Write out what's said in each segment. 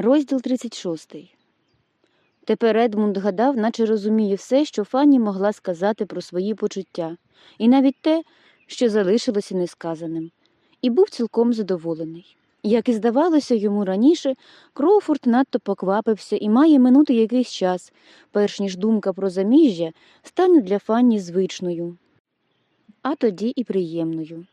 Розділ 36. Тепер Едмунд гадав, наче розуміє все, що Фанні могла сказати про свої почуття, і навіть те, що залишилося несказаним, і був цілком задоволений. Як і здавалося йому раніше, Кроуфорд надто поквапився і має минути якийсь час, перш ніж думка про заміжжя стане для Фанні звичною, а тоді і приємною.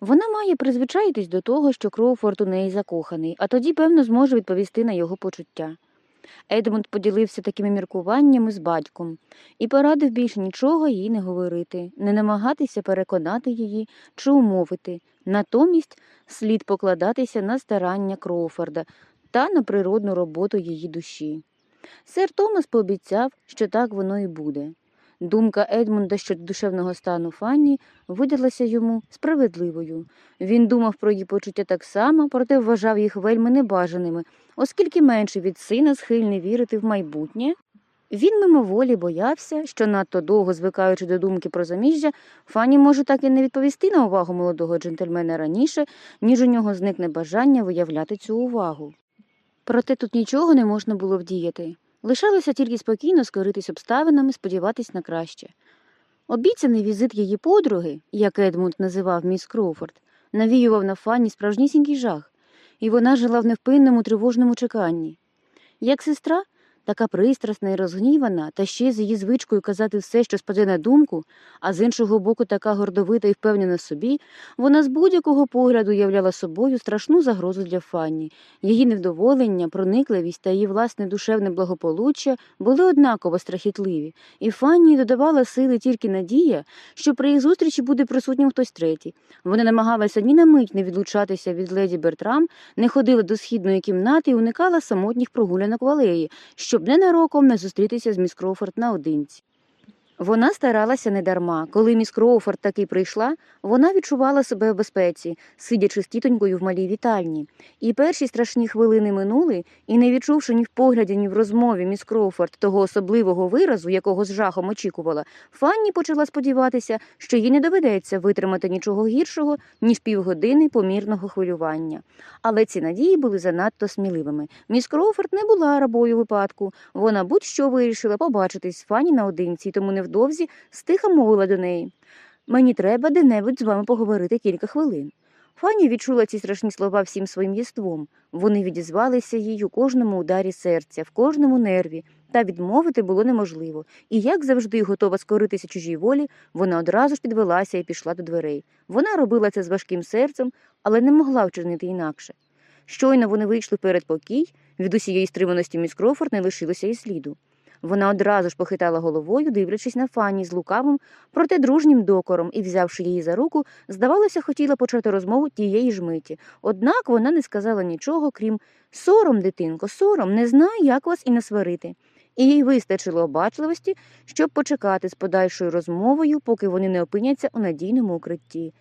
Вона має призвичаїтись до того, що Кроуфорд у неї закоханий, а тоді, певно, зможе відповісти на його почуття. Едмунд поділився такими міркуваннями з батьком і порадив більше нічого їй не говорити, не намагатися переконати її чи умовити. Натомість слід покладатися на старання Кроуфорда та на природну роботу її душі. Сер Томас пообіцяв, що так воно і буде. Думка Едмунда щодо душевного стану Фанні видалася йому справедливою. Він думав про її почуття так само, проте вважав їх вельми небажаними, оскільки менше від сина схильний вірити в майбутнє. Він мимоволі боявся, що надто довго звикаючи до думки про заміжжя, Фанні може так і не відповісти на увагу молодого джентльмена раніше, ніж у нього зникне бажання виявляти цю увагу. Проте тут нічого не можна було вдіяти. Лишалося тільки спокійно скоритись обставинами, сподіватись на краще. Обіцяний візит її подруги, як Едмунд називав міс Кроуфорд, навіював на Фанні справжнісінький жах, і вона жила в невпинному тривожному чеканні. Як сестра, така пристрасна і розгнівана, та ще з її звичкою казати все, що спаде на думку, а з іншого боку така гордовита і впевнена собі, вона з будь-якого погляду являла собою страшну загрозу для Фанні. Її невдоволення, проникливість та її власне душевне благополуччя були однаково страхітливі, і Фанні додавала сили тільки надія, що при їх зустрічі буде присутнім хтось третій. Вона намагалася ні на мить не відлучатися від леді Бертрам, не ходила до східної кімнати і уникала самотніх прогулянок в алеї, щоб ненароком не зустрітися з міс Кроуфорд наодинці. Вона старалася недарма. Коли міс Кроуфорд таки прийшла, вона відчувала себе в безпеці, сидячи з тітонькою в малій вітальні. І перші страшні хвилини минули, і не відчувши ні в погляді, ні в розмові міс Кроуфорд того особливого виразу, якого з жахом очікувала, Фанні почала сподіватися, що їй не доведеться витримати нічого гіршого, ніж півгодини помірного хвилювання. Але ці надії були занадто сміливими. Міс Кроуфорд не була рабою випадку. Вона будь-що вирішила побачитись з Фанні наодинці, тому невдовзі стиха мовила до неї. Мені треба де-небудь з вами поговорити кілька хвилин. Фанні відчула ці страшні слова всім своїм єством. Вони відізвалися їй у кожному ударі серця, в кожному нерві, та відмовити було неможливо. І, як завжди, готова скоритися чужій волі, вона одразу ж підвелася і пішла до дверей. Вона робила це з важким серцем, але не могла вчинити інакше. Щойно вони вийшли перед покій, від усієї стриманості міс Крофорд не лишилося і сліду. Вона одразу ж похитала головою, дивлячись на Фанні з лукавим, проте дружнім докором і, взявши її за руку, здавалося, хотіла почати розмову тієї ж миті. Однак вона не сказала нічого, крім сором, дитинко, сором, не знаю, як вас і насварити. І їй вистачило обачливості, щоб почекати з подальшою розмовою, поки вони не опиняться у надійному укритті.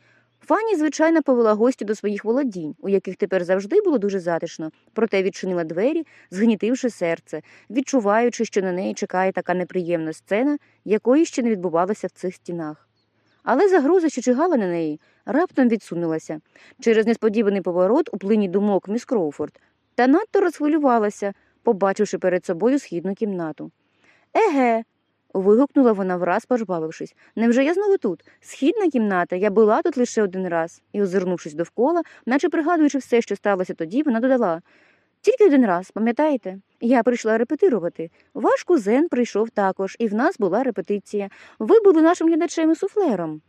Фанні, звичайно, повела гостю до своїх володінь, у яких тепер завжди було дуже затишно, проте відчинила двері, згнітивши серце, відчуваючи, що на неї чекає така неприємна сцена, якої ще не відбувалося в цих стінах. Але загроза, що чигала на неї, раптом відсунулася через несподіваний поворот у плині думок міс Кроуфорд, та надто розхвилювалася, побачивши перед собою східну кімнату. Еге. Вигукнула вона враз, пожбавившись. Невже я знову тут? Східна кімната, я була тут лише один раз. І, озирнувшись довкола, наче пригадуючи все, що сталося тоді, вона додала тільки один раз, пам'ятаєте? Я прийшла репетирувати. Ваш кузен прийшов також, і в нас була репетиція. Ви були нашим глядачем і суфлером.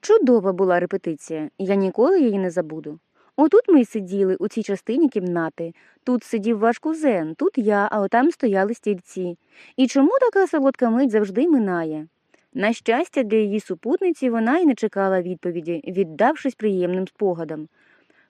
Чудова була репетиція, я ніколи її не забуду. Отут ми й сиділи у цій частині кімнати. Тут сидів ваш кузен, тут я, а отам стояли стільці. І чому така солодка мить завжди минає? На щастя, для її супутниці вона й не чекала відповіді, віддавшись приємним спогадам.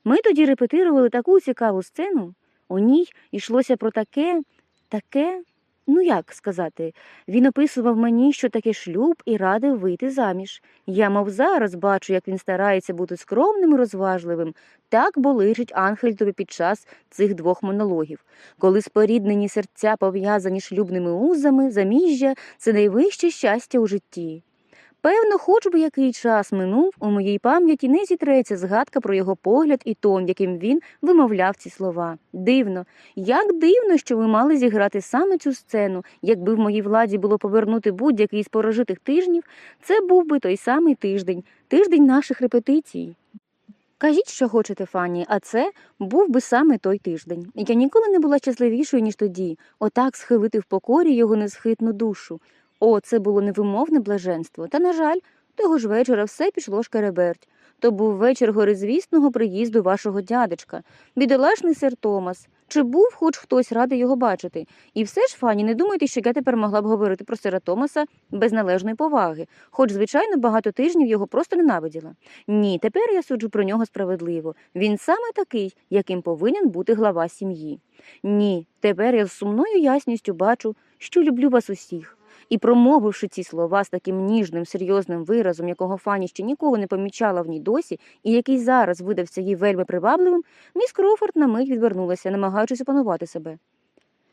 Ми тоді репетирували таку цікаву сцену. У ній йшлося про таке, таке, ну як сказати, він описував мені, що таке шлюб і радив вийти заміж. Я, мов зараз, бачу, як він старається бути скромним і розважливим. Так болижить Анхельтові під час цих двох монологів. Коли споріднені серця пов'язані шлюбними узами, заміжжя це найвище щастя у житті. Певно, хоч би який час минув, у моїй пам'яті не зітреться згадка про його погляд і тон, яким він вимовляв ці слова. Дивно, як дивно, що ви мали зіграти саме цю сцену. Якби в моїй владі було повернути будь-який з прожитих тижнів, це був би той самий тиждень, тиждень наших репетицій. Кажіть, що хочете, Фанні, а це був би саме той тиждень. Я ніколи не була щасливішою, ніж тоді, отак схилити в покорі його несхитну душу. О, це було невимовне блаженство. Та, на жаль, того ж вечора все пішло шкереберть. То був вечір горизвісного приїзду вашого дядечка, бідолашний сер Томас. Чи був хоч хтось радий його бачити? І все ж, Фані, не думайте, що я тепер могла б говорити про сера Томаса без належної поваги, хоч, звичайно, багато тижнів його просто ненавиділа. Ні, тепер я суджу про нього справедливо. Він саме такий, яким повинен бути глава сім'ї. Ні, тепер я з сумною ясністю бачу, що люблю вас усіх. І, промовивши ці слова з таким ніжним, серйозним виразом, якого Фані ще ніколи не помічала в ній досі, і який зараз видався їй вельми привабливим, міс Кроуфорд на мить відвернулася, намагаючись опанувати себе.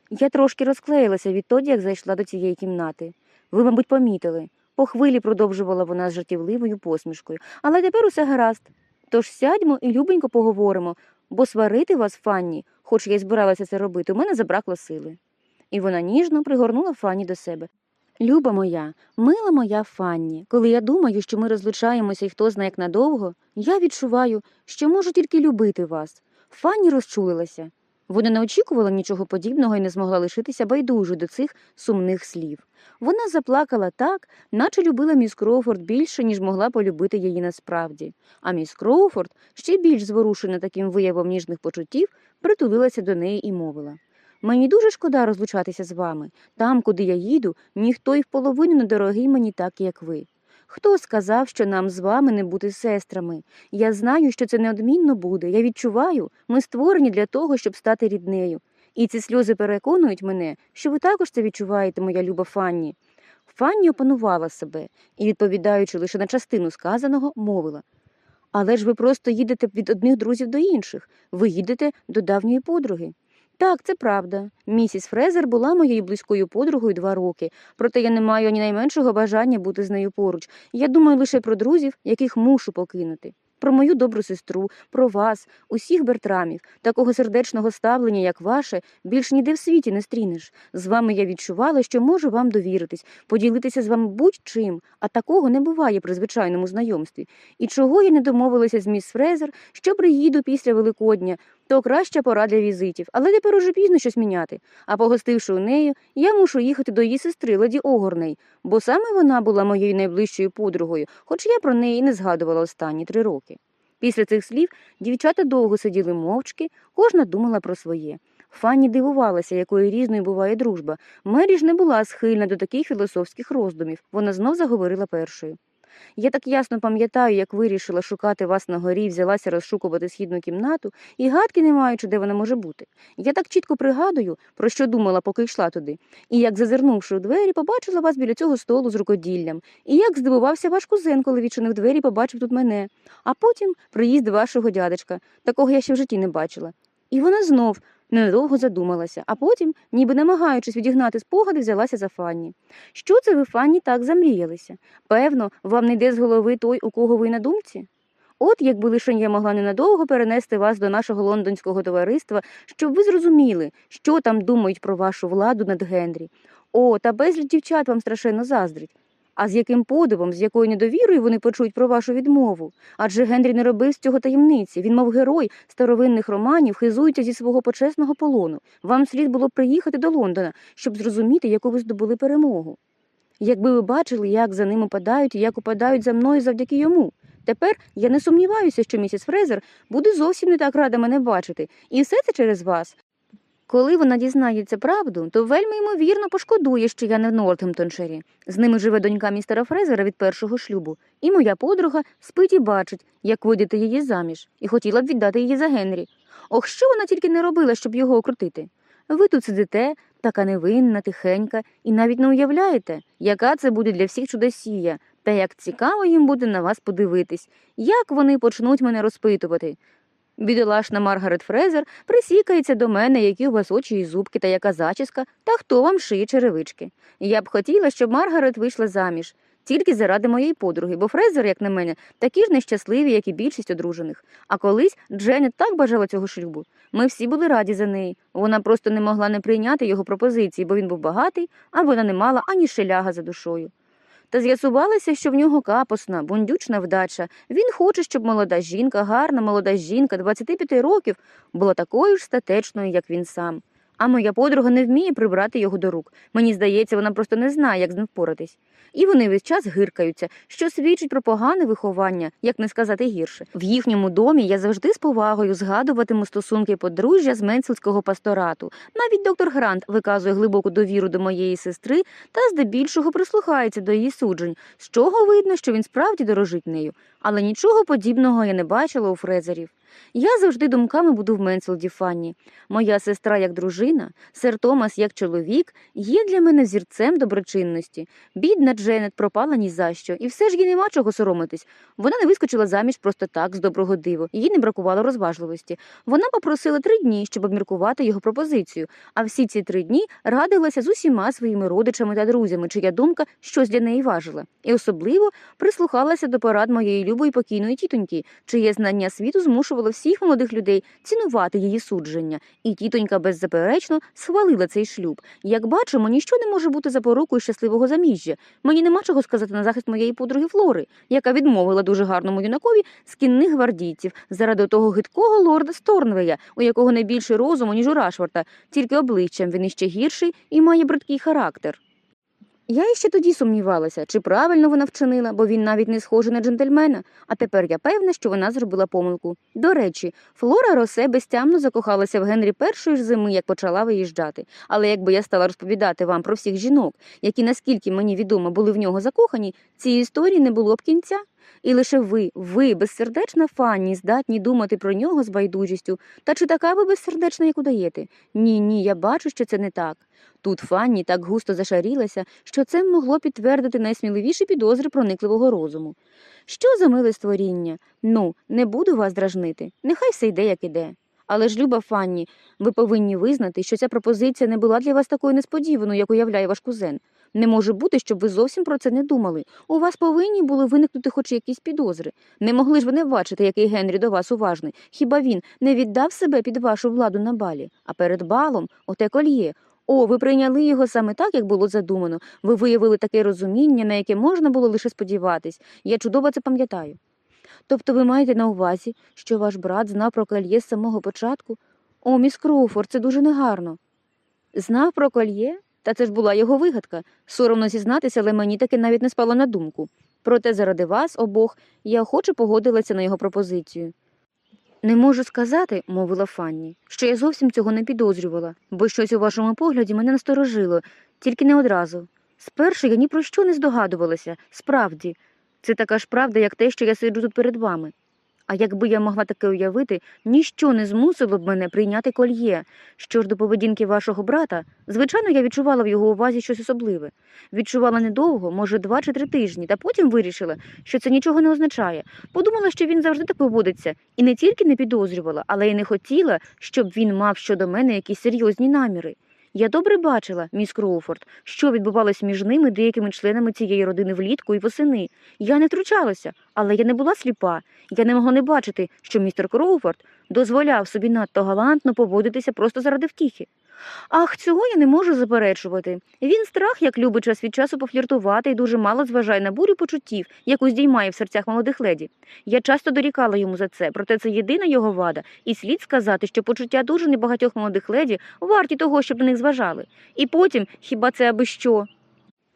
Я трошки розклеїлася відтоді, як зайшла до цієї кімнати. Ви, мабуть, помітили. По хвилі продовжувала вона з жартівливою посмішкою. Але тепер усе гаразд. Тож сядьмо і любенько поговоримо, бо сварити вас, Фанні, хоч я й збиралася це робити, у мене забракло сили. І вона ніжно пригорнула Фанні до себе. Люба моя, мила моя Фанні, коли я думаю, що ми розлучаємося і хто знає як надовго, я відчуваю, що можу тільки любити вас. Фанні розчулилася. Вона не очікувала нічого подібного і не змогла лишитися байдужою до цих сумних слів. Вона заплакала так, наче любила міс Кроуфорд більше, ніж могла полюбити її насправді. А міс Кроуфорд, ще більш зворушена таким виявом ніжних почуттів, притулилася до неї і мовила. Мені дуже шкода розлучатися з вами. Там, куди я їду, ніхто й в половину не дорогий мені так, як ви. Хто сказав, що нам з вами не бути сестрами? Я знаю, що це неодмінно буде. Я відчуваю, ми створені для того, щоб стати ріднею. І ці сльози переконують мене, що ви також це відчуваєте, моя люба Фанні. Фанні опанувала себе і, відповідаючи лише на частину сказаного, мовила. Але ж ви просто їдете від одних друзів до інших, ви їдете до давньої подруги. Так, це правда. Місіс Фрезер була моєю близькою подругою два роки, проте я не маю ні найменшого бажання бути з нею поруч. Я думаю лише про друзів, яких мушу покинути. Про мою добру сестру, про вас, усіх бертрамів, такого сердечного ставлення, як ваше, більш ніде в світі не стрінеш. З вами я відчувала, що можу вам довіритись, поділитися з вами будь-чим, а такого не буває при звичайному знайомстві. І чого я не домовилася з міс Фрезер, що приїду після Великодня, то краща пора для візитів, але тепер уже пізно щось міняти. А погостивши у неї, я мушу їхати до її сестри Леді Огорней, бо саме вона була моєю найближчою подругою, хоч я про неї не згадувала останні три роки. Після цих слів дівчата довго сиділи мовчки, кожна думала про своє. Фанні дивувалася, якою різною буває дружба. Мері ж не була схильна до таких філософських роздумів. Вона знов заговорила першою. Я так ясно пам'ятаю, як вирішила шукати вас на горі, взялася розшукувати східну кімнату, і гадки не маючи, де вона може бути. Я так чітко пригадую, про що думала, поки йшла туди, і як, зазирнувши у двері, побачила вас біля цього столу з рукоділлям, і як здивувався ваш кузен, коли відчинив двері, побачив тут мене, а потім приїзд вашого дядечка. Такого я ще в житті не бачила. І вона знов недовго задумалася, а потім, ніби намагаючись відігнати спогади, взялася за Фанні. Що це ви, Фанні, так замріялися? Певно, вам не йде з голови той, у кого ви на думці? От якби лише я могла ненадовго перенести вас до нашого лондонського товариства, щоб ви зрозуміли, що там думають про вашу владу над Генрі. О, та безліч дівчат вам страшенно заздрить. А з яким подивом, з якою недовірою вони почують про вашу відмову? Адже Генрі не робив з цього таємниці. Він, мов герой старовинних романів, хизується зі свого почесного полону. Вам слід було приїхати до Лондона, щоб зрозуміти, яку ви здобули перемогу. Якби ви бачили, як за ним упадають і як упадають за мною завдяки йому. Тепер я не сумніваюся, що місіс Фрезер буде зовсім не так рада мене бачити, і все це через вас. Коли вона дізнається правду, то вельми ймовірно пошкодує, що я не в Нортгемтонширі. З ними живе донька містера Фрезера від першого шлюбу, і моя подруга спить і бачить, як водяти її заміж, і хотіла б віддати її за Генрі. Ох, що вона тільки не робила, щоб його окрутити. Ви тут сидите, така невинна, тихенька, і навіть не уявляєте, яка це буде для всіх чудосія, та як цікаво їм буде на вас подивитись, як вони почнуть мене розпитувати. Бідолашна Маргарет Фрезер присікається до мене, які у вас очі і зубки, та яка зачіска, та хто вам шиє черевички. Я б хотіла, щоб Маргарет вийшла заміж. Тільки заради моєї подруги, бо Фрезер, як на мене, такі ж нещасливі, як і більшість одружених. А колись Дженет так бажала цього шлюбу. Ми всі були раді за неї. Вона просто не могла не прийняти його пропозиції, бо він був багатий, а вона не мала ані шеляга за душою. Та з'ясувалося, що в нього капосна, бундючна вдача. Він хоче, щоб молода жінка, гарна молода жінка 25 років, була такою ж статечною, як він сам. А моя подруга не вміє прибрати його до рук. Мені здається, вона просто не знає, як з ним впоратись. І вони весь час гиркаються, що свідчить про погане виховання, як не сказати гірше. В їхньому домі я завжди з повагою згадуватиму стосунки подружжя з менсельського пасторату. Навіть доктор Грант виказує глибоку довіру до моєї сестри та здебільшого прислухається до її суджень, з чого видно, що він справді дорожить нею. Але нічого подібного я не бачила у Фрезерів. Я завжди думками буду в Менселді Фанні. Моя сестра як дружина, сер Томас як чоловік є для мене зірцем доброчинності. Бідна Дженет пропала ні за що, і все ж їй нема чого соромитись. Вона не вискочила заміж просто так, з доброго диву. Їй не бракувало розважливості. Вона попросила три дні, щоб обміркувати його пропозицію. А всі ці три дні радилася з усіма своїми родичами та друзями, чия думка щось для неї важила. І особливо прислухалася до порад моєї любої покійної тітоньки, чиє знання світу змушувало всіх молодих людей цінувати її судження. І тітонька беззаперечно схвалила цей шлюб. Як бачимо, ніщо не може бути запорукою щасливого заміжжя. Мені нема чого сказати на захист моєї подруги Флори, яка відмовила дуже гарному юнакові з кінних гвардійців заради того гидкого лорда Сторнвея, у якого не більше розуму, ніж у Рашфорта, тільки обличчям він іще гірший і має бридкий характер. Я іще тоді сумнівалася, чи правильно вона вчинила, бо він навіть не схожий на джентльмена, а тепер я певна, що вона зробила помилку. До речі, Флора Росе безтямно закохалася в Генрі першої ж зими, як почала виїжджати. Але якби я стала розповідати вам про всіх жінок, які, наскільки мені відомо, були в нього закохані, цієї історії не було б кінця. І лише ви, ви, безсердечна Фанні, здатні думати про нього з байдужістю. Та чи така ви безсердечна, як удаєте? Ні, ні, я бачу, що це не так. Тут Фанні так густо зашарілася, що це могло підтвердити найсміливіші підозри проникливого розуму. Що за миле створіння? Ну, не буду вас дражнити. Нехай все йде, як іде. Але ж, люба Фанні, ви повинні визнати, що ця пропозиція не була для вас такою несподіваною, як уявляє ваш кузен. Не може бути, щоб ви зовсім про це не думали. У вас повинні були виникнути хоч якісь підозри. Не могли ж ви не бачити, який Генрі до вас уважний. Хіба він не віддав себе під вашу владу на балі? А перед балом оте кольє. О, ви прийняли його саме так, як було задумано. Ви виявили таке розуміння, на яке можна було лише сподіватись. Я чудово це пам'ятаю. Тобто ви маєте на увазі, що ваш брат знав про кольє з самого початку? О, міс Кроуфорд, це дуже негарно. Знав про кольє? Та це ж була його вигадка. Соромно зізнатися, але мені таки навіть не спало на думку. Проте заради вас, обох, я охоче погодилася на його пропозицію. Не можу сказати, мовила Фанні, що я зовсім цього не підозрювала, бо щось у вашому погляді мене насторожило, тільки не одразу. Спершу я ні про що не здогадувалася, справді. Це така ж правда, як те, що я сиджу тут перед вами. А якби я могла таке уявити, ніщо не змусило б мене прийняти кольє. Що ж до поведінки вашого брата, звичайно, я відчувала в його увазі щось особливе. Відчувала недовго, може, два чи три тижні, та потім вирішила, що це нічого не означає. Подумала, що він завжди так поводиться, і не тільки не підозрювала, але й не хотіла, щоб він мав щодо мене якісь серйозні наміри. Я добре бачила, міс Кроуфорд, що відбувалось між ними деякими членами цієї родини влітку і восени. Я не втручалася, але я не була сліпа. Я не могла не бачити, що містер Кроуфорд дозволяв собі надто галантно поводитися просто заради втіхи. Ах, цього я не можу заперечувати. Він страх, як любить час від часу пофліртувати і дуже мало зважає на бурю почуттів, яку здіймає в серцях молодих леді. Я часто дорікала йому за це, проте це єдина його вада, і слід сказати, що почуття дуже небагатьох молодих леді варті того, щоб на них зважали. І потім, хіба це аби що?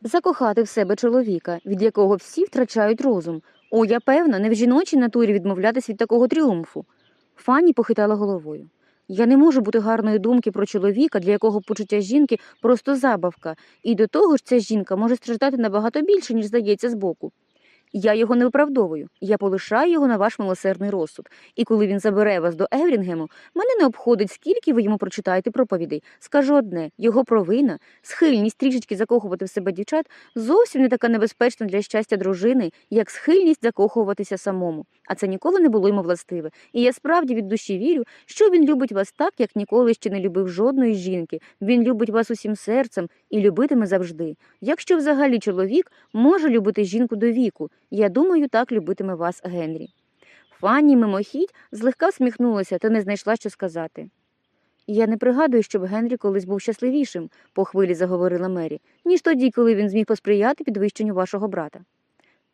Закохати в себе чоловіка, від якого всі втрачають розум. О, я певна, не в жіночій натурі відмовлятись від такого тріумфу. Фанні похитала головою. Я не можу бути гарної думки про чоловіка, для якого почуття жінки просто забавка, і до того ж ця жінка може страждати набагато більше, ніж здається збоку. Я його не виправдовую. Я полишаю його на ваш милосердний розсуд. І коли він забере вас до Еврінгему, мене не обходить, скільки ви йому прочитаєте проповідей. Скажу одне: його провина, схильність трішечки закохувати в себе дівчат зовсім не така небезпечна для щастя дружини, як схильність закохуватися самому. А це ніколи не було йому властиве. І я справді від душі вірю, що він любить вас так, як ніколи ще не любив жодної жінки. Він любить вас усім серцем і любитиме завжди. Якщо взагалі чоловік може любити жінку до віку, я думаю, так любитиме вас Генрі. Фанні мимохідь злегка всміхнулася та не знайшла, що сказати. Я не пригадую, щоб Генрі колись був щасливішим, по хвилі заговорила Мері, ніж тоді, коли він зміг посприяти підвищенню вашого брата.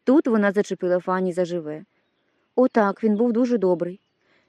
Тут вона зачепила Фанні заживе. Отак, він був дуже добрий.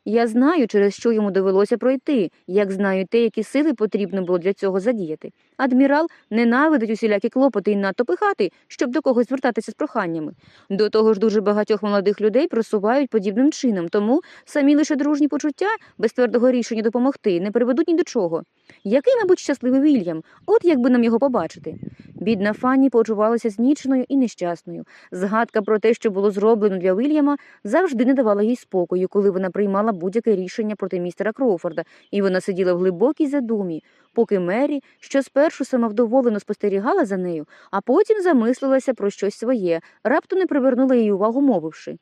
Я знаю, через що йому довелося пройти, як знаю те, які сили потрібно було для цього задіяти. Адмірал ненавидить усілякі клопоти і надто пихати, щоб до когось звертатися з проханнями. До того ж, дуже багатьох молодих людей просувають подібним чином, тому самі лише дружні почуття без твердого рішення допомогти не приведуть ні до чого. Який, мабуть, щасливий Вільям, от якби нам його побачити. Бідна Фанні почувалася зніченою і нещасною. Згадка про те, що було зроблено для Вільяма, завжди не давала їй спокою, коли вона приймала будь-яке рішення проти містера Кроуфорда, і вона сиділа в глибокій задумі, поки Мері, що спершу самовдоволено спостерігала за нею, а потім замислилася про щось своє, раптом не привернула її увагу, мовивши.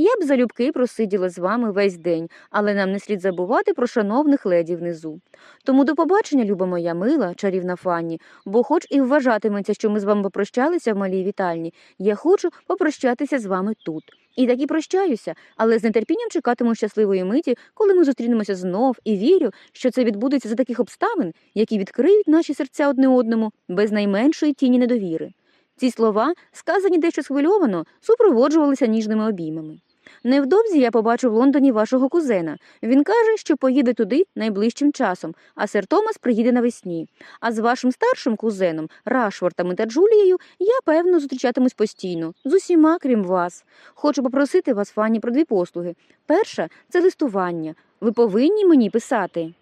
Я б залюбки просиділа з вами весь день, але нам не слід забувати про шановних леді внизу. Тому до побачення, люба моя мила, чарівна Фанні, бо хоч і вважатиметься, що ми з вами попрощалися в малій вітальні, я хочу попрощатися з вами тут. І так і прощаюся, але з нетерпінням чекатиму щасливої миті, коли ми зустрінемося знов, і вірю, що це відбудеться за таких обставин, які відкриють наші серця одне одному без найменшої тіні недовіри. Ці слова, сказані дещо схвильовано, супроводжувалися ніжними обіймами. Невдовзі я побачу в Лондоні вашого кузена. Він каже, що поїде туди найближчим часом, а сер Томас приїде навесні. А з вашим старшим кузеном, Рашфортом та Джулією, я певно зустрічатимусь постійно, з усіма, крім вас. Хочу попросити вас, Фанні, про дві послуги. Перша це листування. Ви повинні мені писати.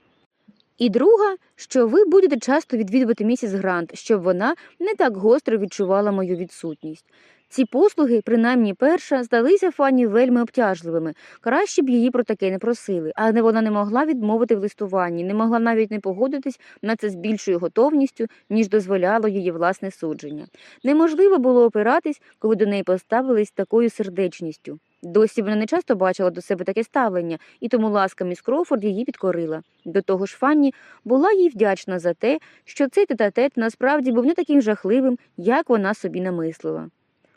І друга, що ви будете часто відвідувати місіс Грант, щоб вона не так гостро відчувала мою відсутність. Ці послуги, принаймні перша, здалися Фанні вельми обтяжливими. Краще б її про таке не просили, але вона не могла відмовити в листуванні, не могла навіть не погодитись на це з більшою готовністю, ніж дозволяло її власне судження. Неможливо було опиратись, коли до неї поставились такою сердечністю. Досі вона не часто бачила до себе таке ставлення, і тому ласка міс Кроуфорд її підкорила. До того ж, Фанні була їй вдячна за те, що цей тет-а-тет насправді був не таким жахливим, як вона собі намислила.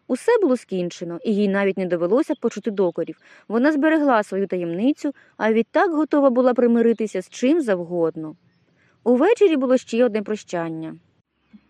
Усе було скінчено, і їй навіть не довелося почути докорів. Вона зберегла свою таємницю, а відтак готова була примиритися з чим завгодно. Увечері було ще одне прощання.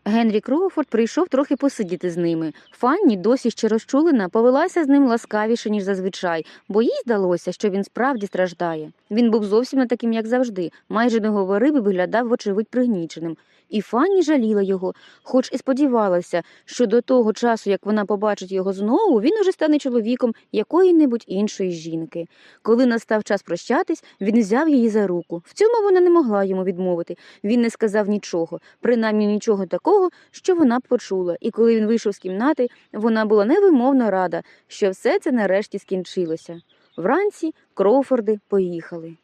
Генрі Кроуфорд прийшов трохи посидіти з ними. Фанні, досі ще розчулена, повелася з ним ласкавіше, ніж зазвичай, бо їй здалося, що він справді страждає. Він був зовсім не таким, як завжди, майже не говорив і виглядав, вочевидь, пригніченим. І Фанні жаліла його, хоч і сподівалася, що до того часу, як вона побачить його знову, він уже стане чоловіком якої-небудь іншої жінки. Коли настав час прощатись, він взяв її за руку. В цьому вона не могла йому відмовити. Він не сказав нічого, принаймні нічого такого, що вона б почула. І коли він вийшов з кімнати, вона була невимовно рада, що все це нарешті скінчилося. Вранці Кроуфорди поїхали.